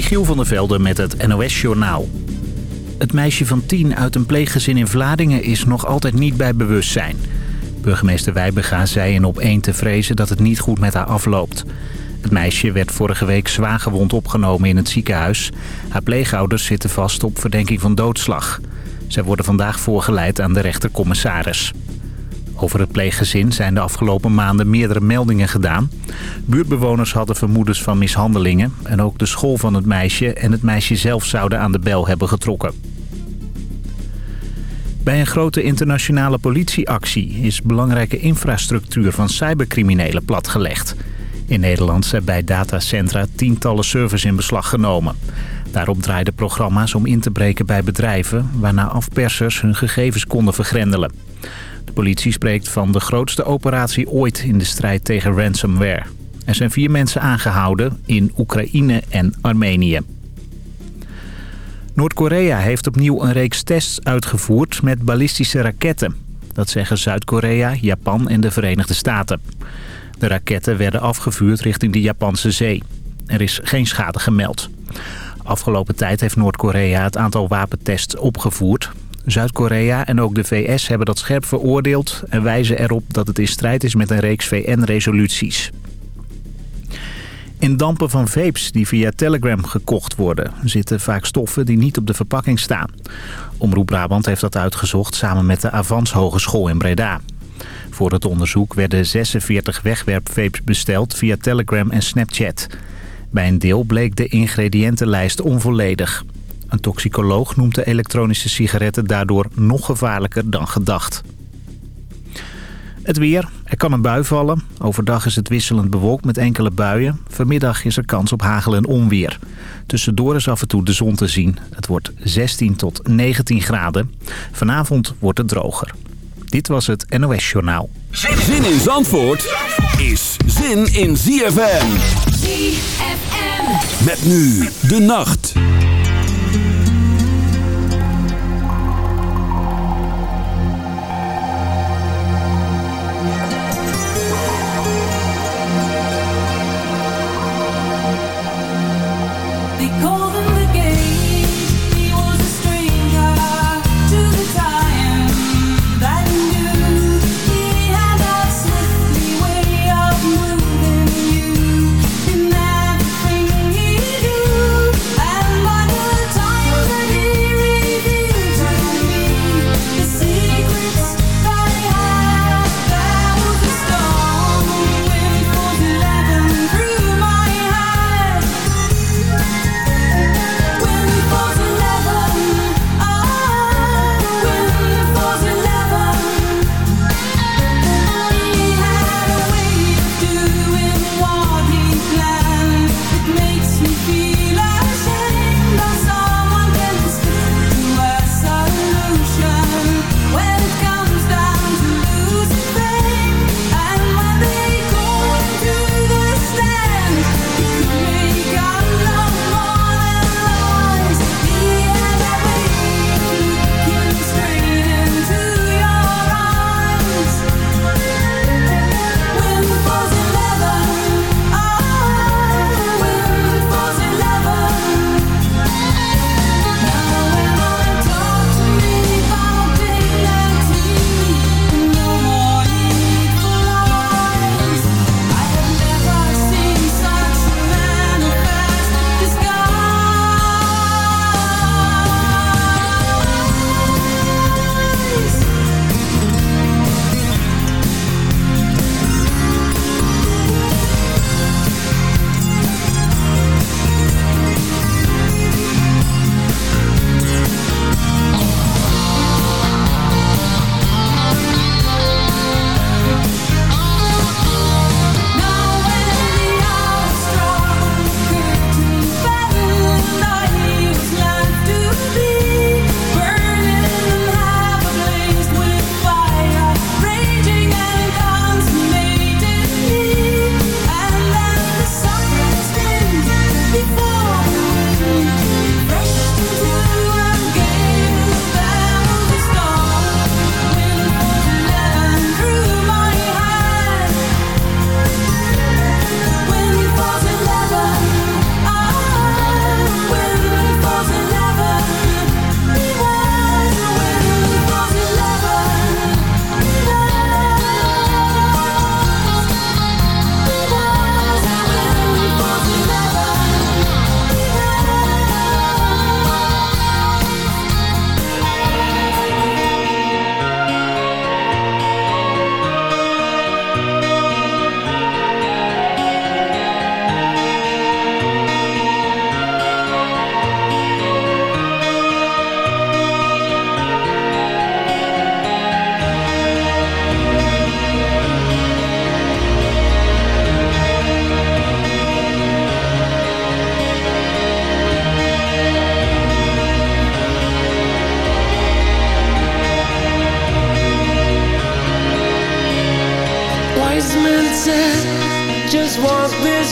Michiel van der Velde met het NOS-journaal. Het meisje van tien uit een pleeggezin in Vlaardingen is nog altijd niet bij bewustzijn. Burgemeester Wijbega zei in op 1 te vrezen dat het niet goed met haar afloopt. Het meisje werd vorige week zwaargewond opgenomen in het ziekenhuis. Haar pleegouders zitten vast op verdenking van doodslag. Zij worden vandaag voorgeleid aan de rechtercommissaris. Over het pleeggezin zijn de afgelopen maanden meerdere meldingen gedaan. Buurtbewoners hadden vermoedens van mishandelingen... en ook de school van het meisje en het meisje zelf zouden aan de bel hebben getrokken. Bij een grote internationale politieactie is belangrijke infrastructuur van cybercriminelen platgelegd. In Nederland zijn bij datacentra tientallen servers in beslag genomen. Daarop draaiden programma's om in te breken bij bedrijven... waarna afpersers hun gegevens konden vergrendelen. De politie spreekt van de grootste operatie ooit in de strijd tegen ransomware. Er zijn vier mensen aangehouden in Oekraïne en Armenië. Noord-Korea heeft opnieuw een reeks tests uitgevoerd met ballistische raketten. Dat zeggen Zuid-Korea, Japan en de Verenigde Staten. De raketten werden afgevuurd richting de Japanse zee. Er is geen schade gemeld. Afgelopen tijd heeft Noord-Korea het aantal wapentests opgevoerd. Zuid-Korea en ook de VS hebben dat scherp veroordeeld... en wijzen erop dat het in strijd is met een reeks VN-resoluties. In dampen van vapes die via Telegram gekocht worden... zitten vaak stoffen die niet op de verpakking staan. Omroep Brabant heeft dat uitgezocht samen met de Avans Hogeschool in Breda. Voor het onderzoek werden 46 wegwerpvapes besteld via Telegram en Snapchat. Bij een deel bleek de ingrediëntenlijst onvolledig. Een toxicoloog noemt de elektronische sigaretten daardoor nog gevaarlijker dan gedacht. Het weer. Er kan een bui vallen. Overdag is het wisselend bewolkt met enkele buien. Vanmiddag is er kans op hagel en onweer. Tussendoor is af en toe de zon te zien. Het wordt 16 tot 19 graden. Vanavond wordt het droger. Dit was het NOS Journaal. Zin in Zandvoort is zin in ZFM. ZFM. Met nu de nacht.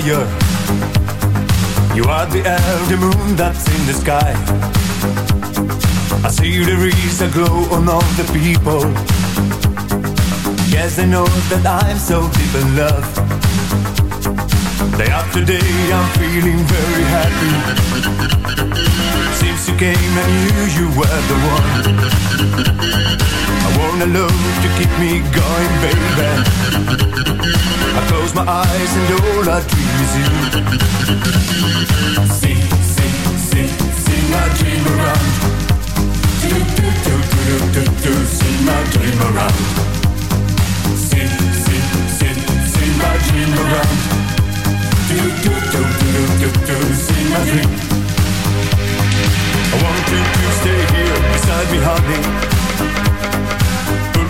Desire You are the elder moon that's in the sky. I see there is a glow on all the people. Yes, I know that I'm so deep in love. Day after day I'm feeling very happy Seems came and knew you were the one. I want a love to keep me going, baby. I close my eyes and all I dream is you. See, see, see, see my dream around. Do, do, do, do, do, do, do, see my dream around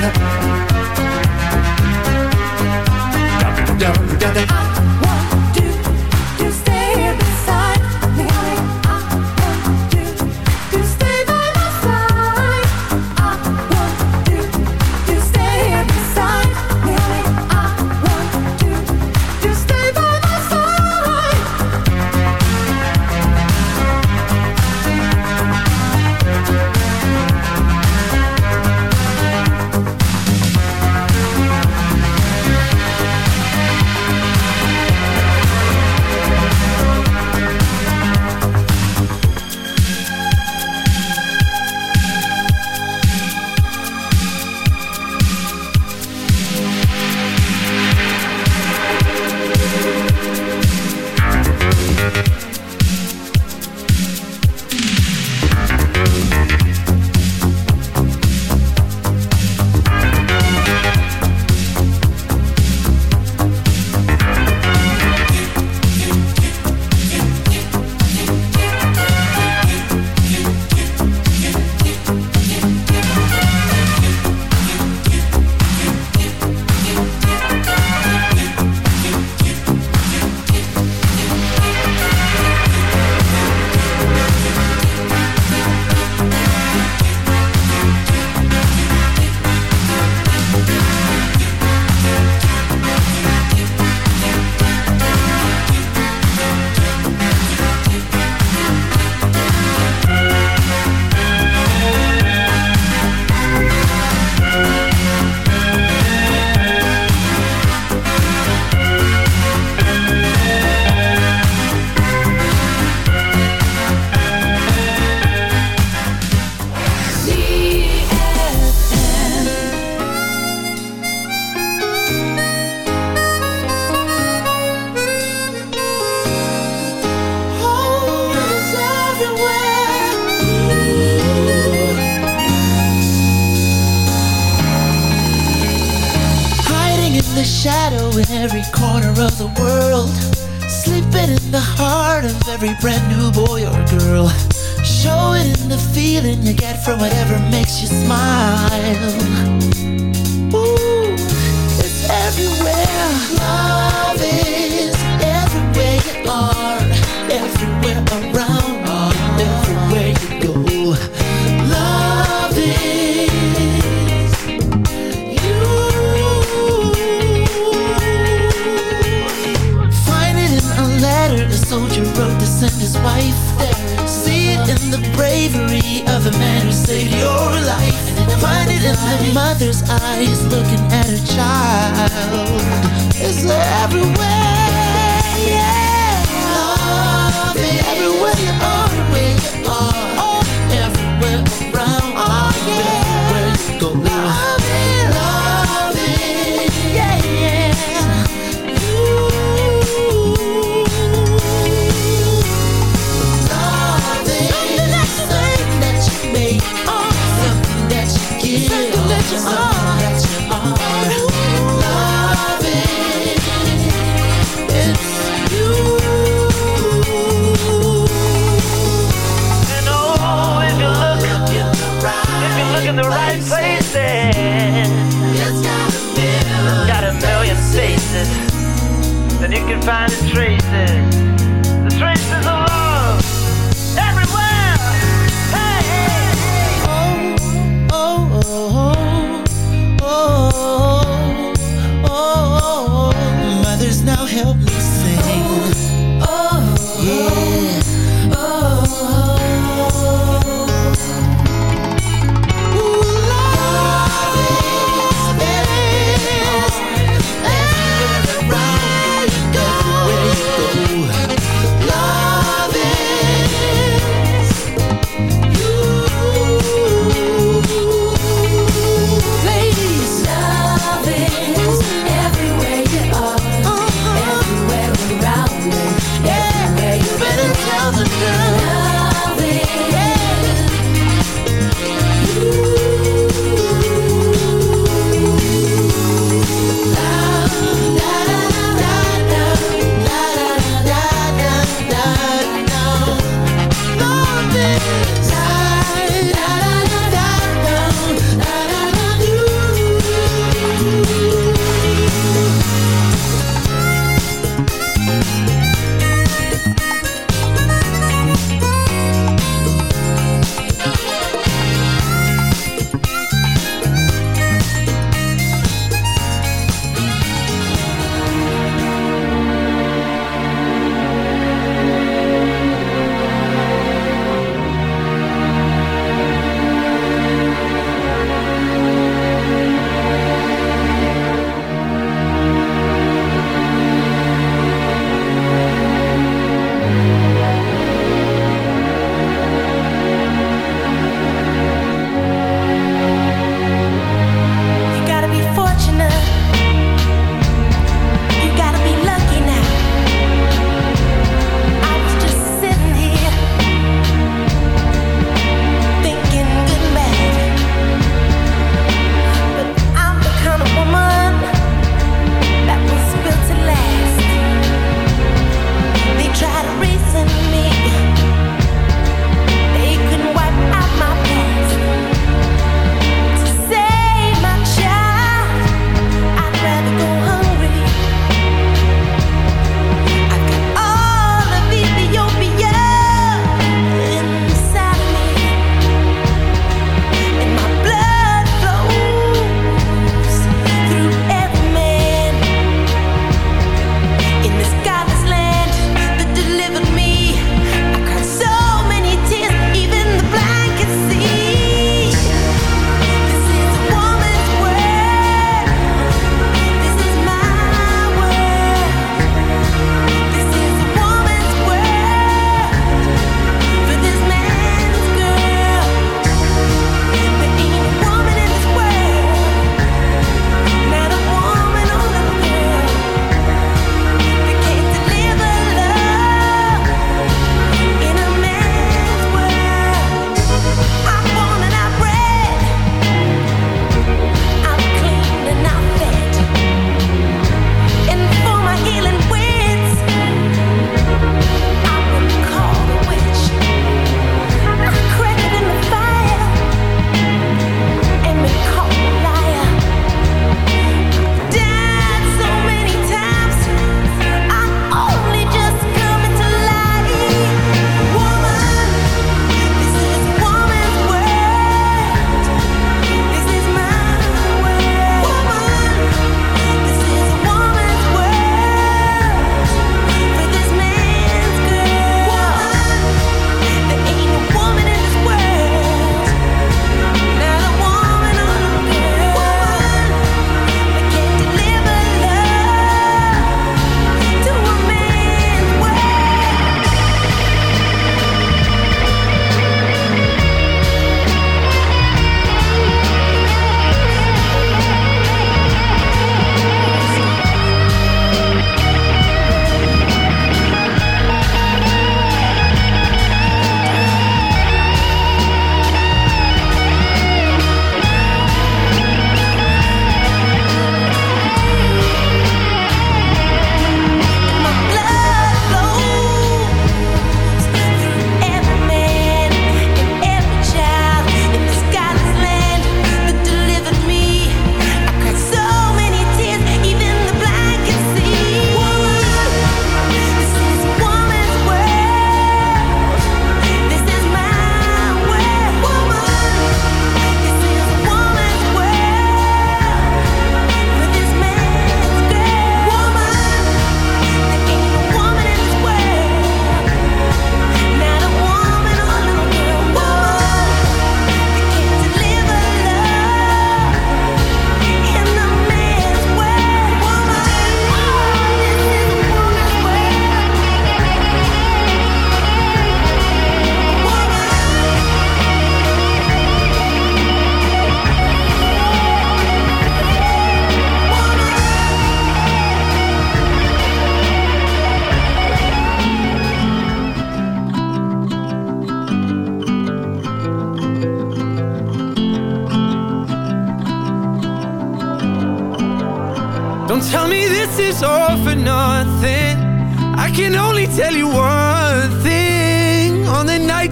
da da da da da da boy or show it in the feeling you get from whatever makes you smile. Ooh, it's everywhere. Love is everywhere you are Everywhere around. wife there. See it in the bravery of a man who saved your life. Find it in the mother's eyes looking at her child. It's everywhere, yeah. Love it everywhere you are. find a tree.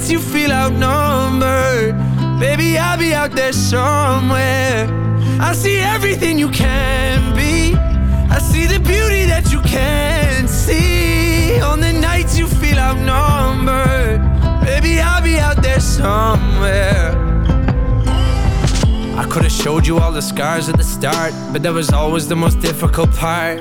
Nights you feel outnumbered, baby, I'll be out there somewhere. I see everything you can be. I see the beauty that you can't see. On the nights you feel outnumbered, baby, I'll be out there somewhere. I could have showed you all the scars at the start, but that was always the most difficult part.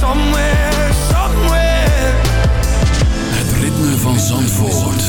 Somewhere, somewhere. Het ritme van Zandvoort.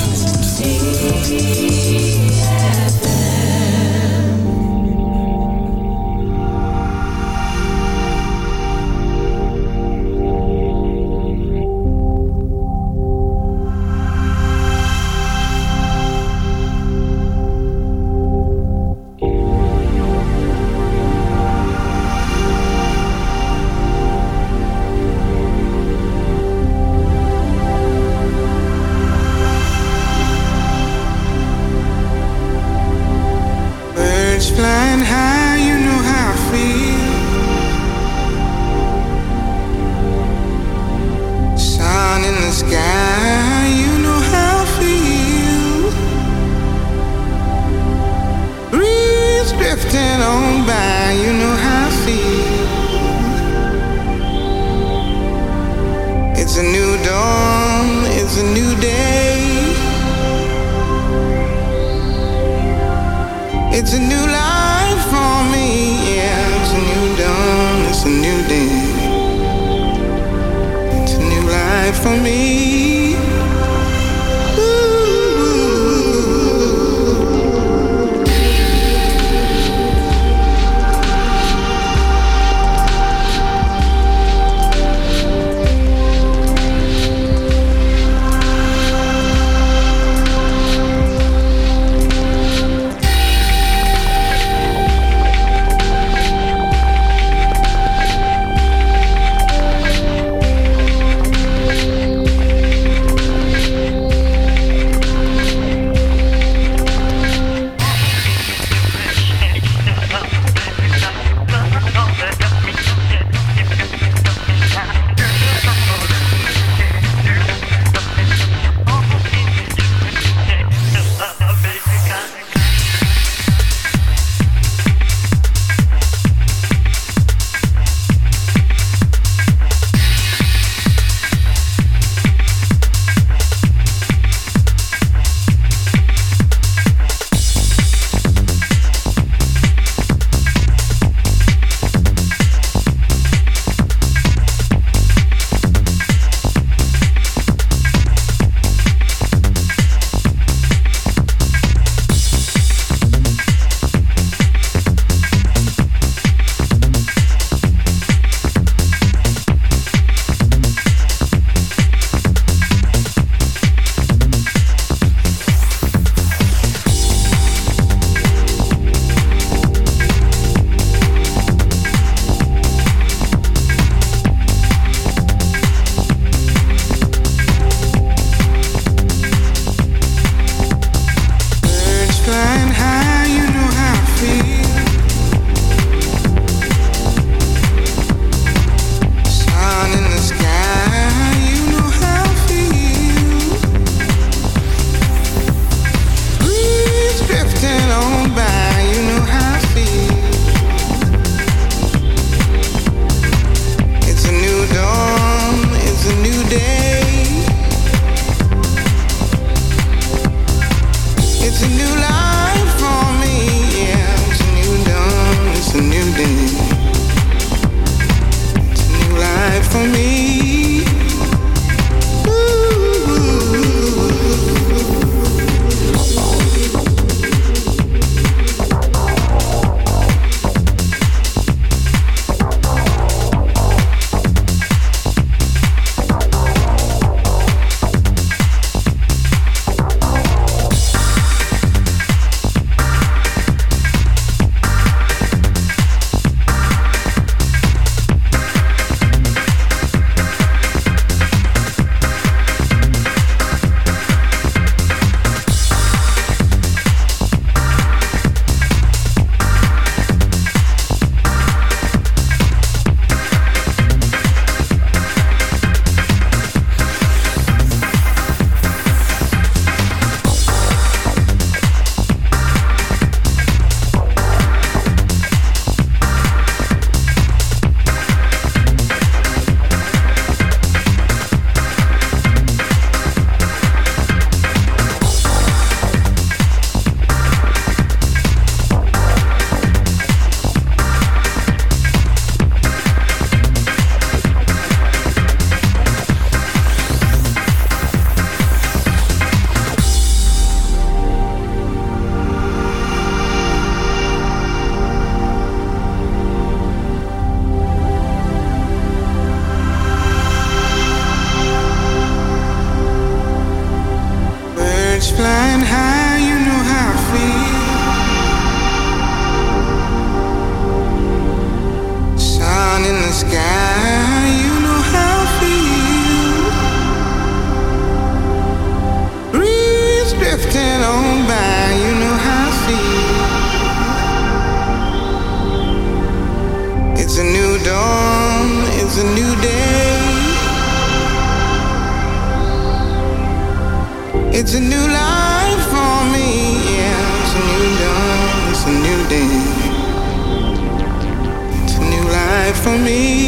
For me.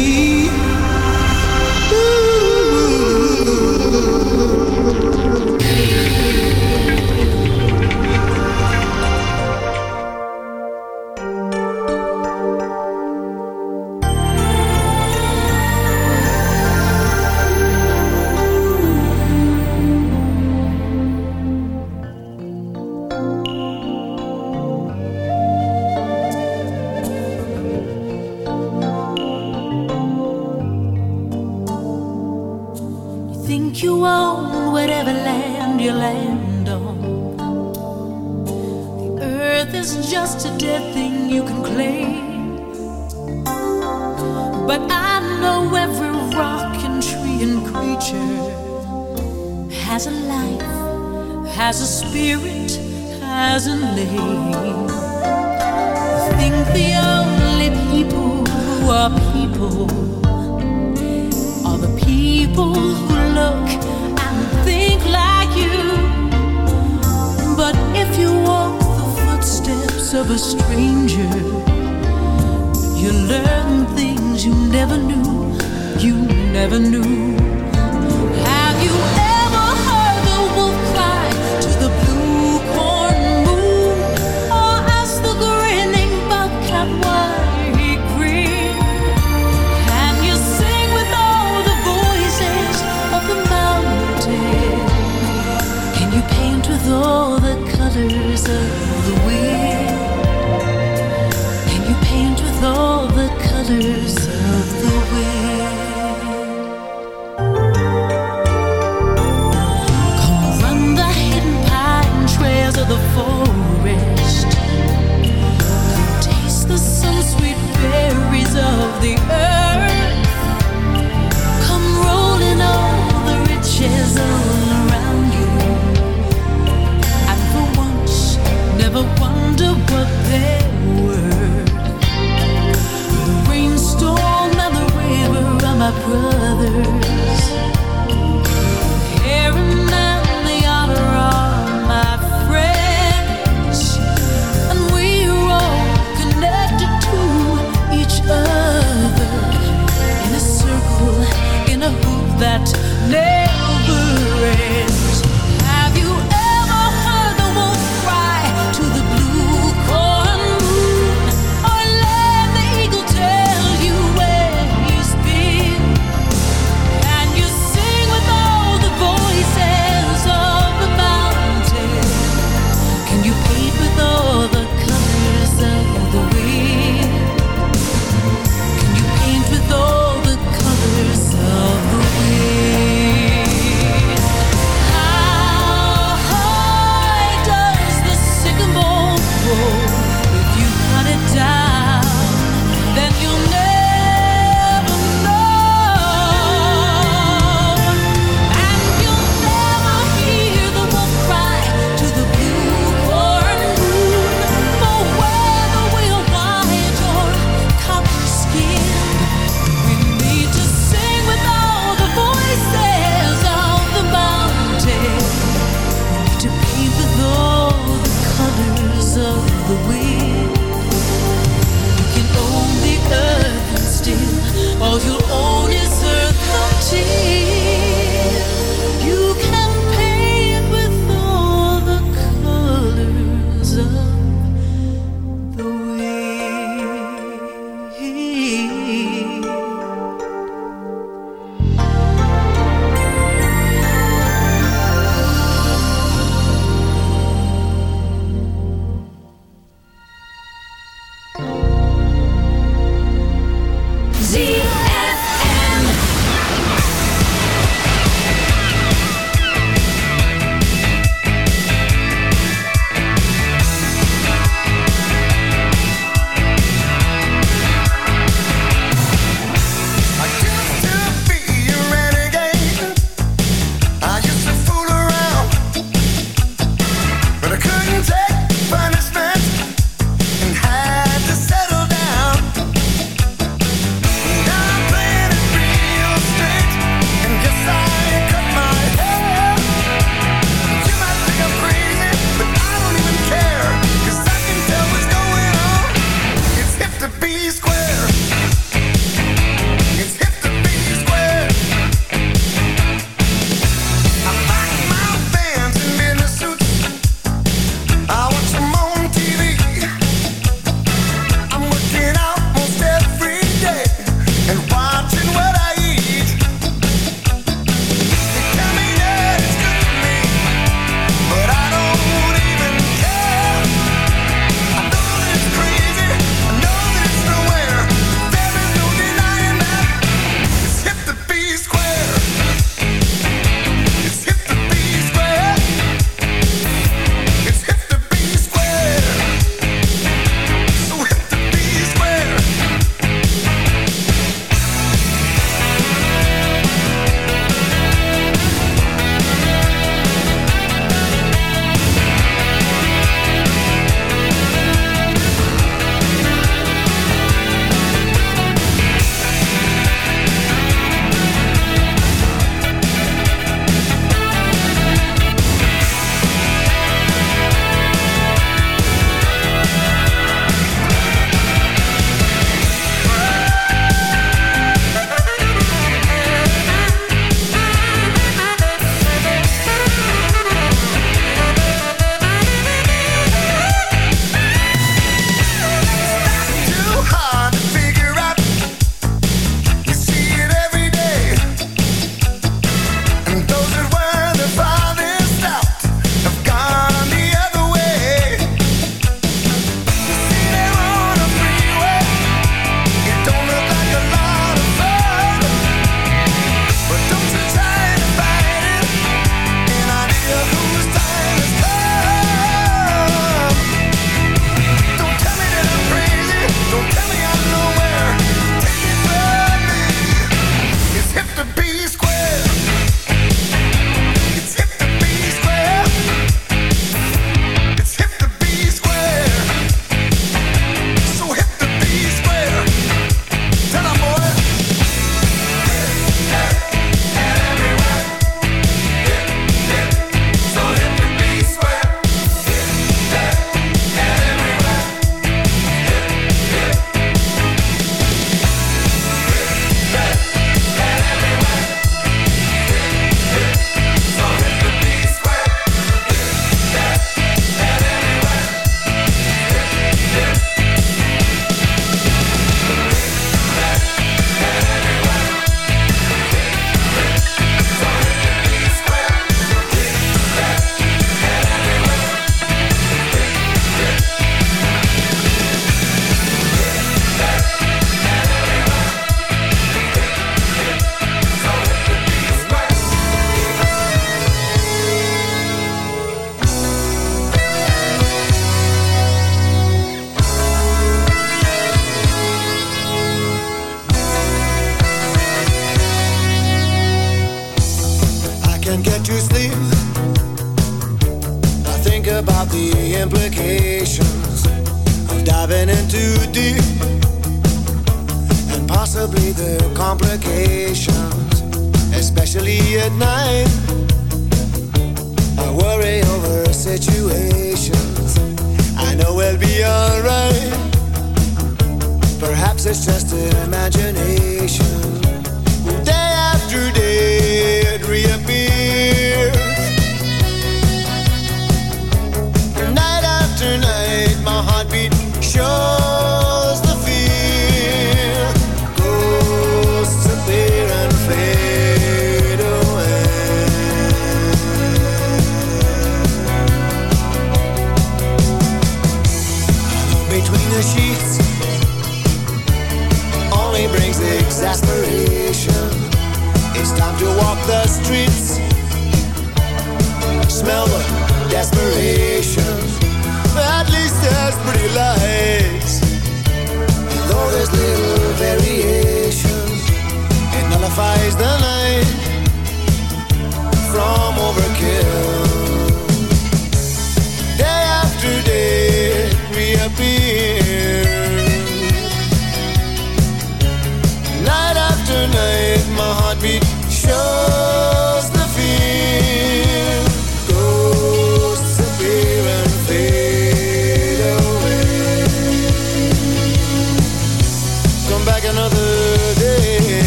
desperate